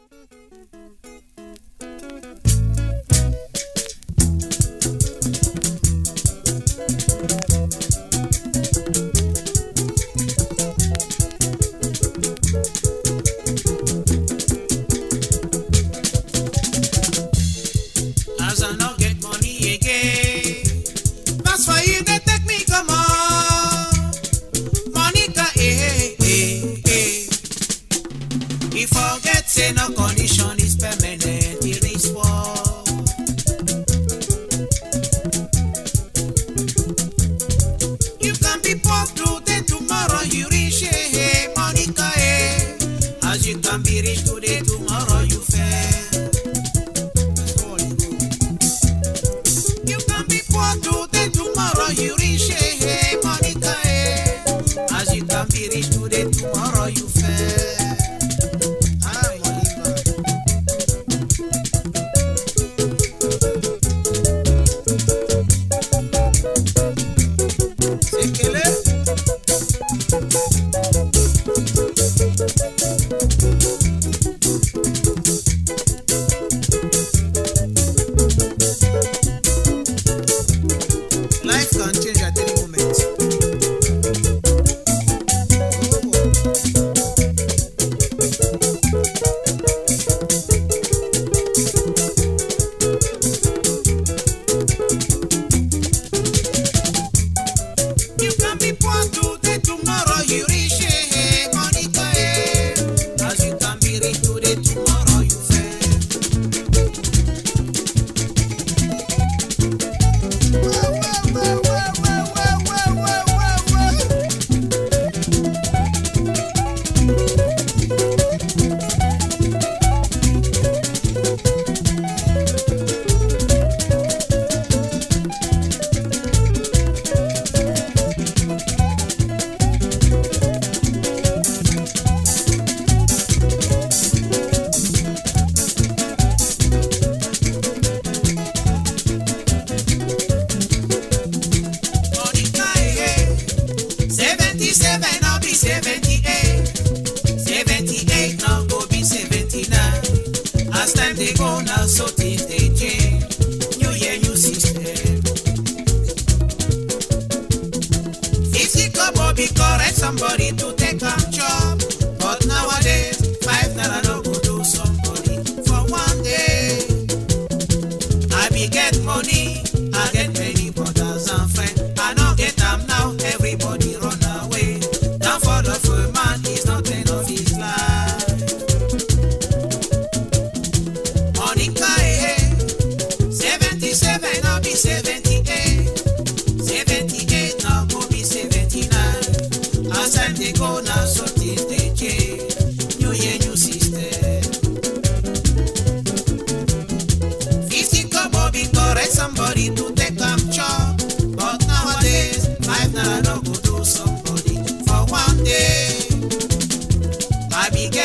As life country. be